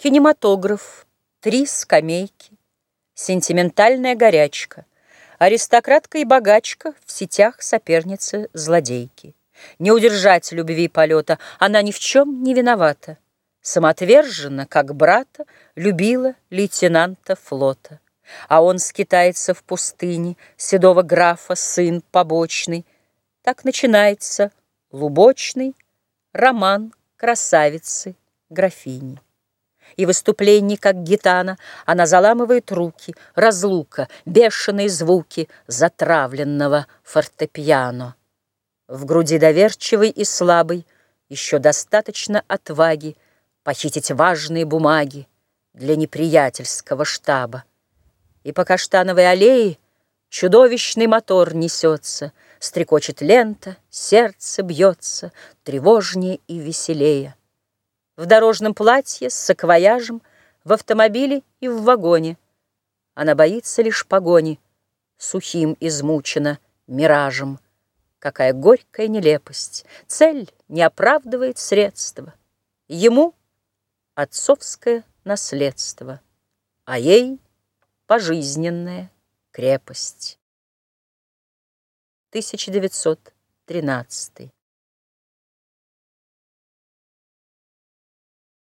Кинематограф, три скамейки, сентиментальная горячка, аристократка и богачка в сетях соперницы злодейки. Не удержать любви полета, она ни в чем не виновата. Самоотверженно, как брата, любила лейтенанта флота. А он скитается в пустыне, седого графа сын побочный. Так начинается лубочный роман красавицы графини и выступлений, как гитана, она заламывает руки, разлука, бешеные звуки затравленного фортепиано. В груди доверчивой и слабой еще достаточно отваги похитить важные бумаги для неприятельского штаба. И по каштановой аллее чудовищный мотор несется, стрекочет лента, сердце бьется тревожнее и веселее в дорожном платье с саквояжем, в автомобиле и в вагоне. Она боится лишь погони, сухим измучена миражем. Какая горькая нелепость! Цель не оправдывает средства. Ему отцовское наследство, а ей пожизненная крепость. 1913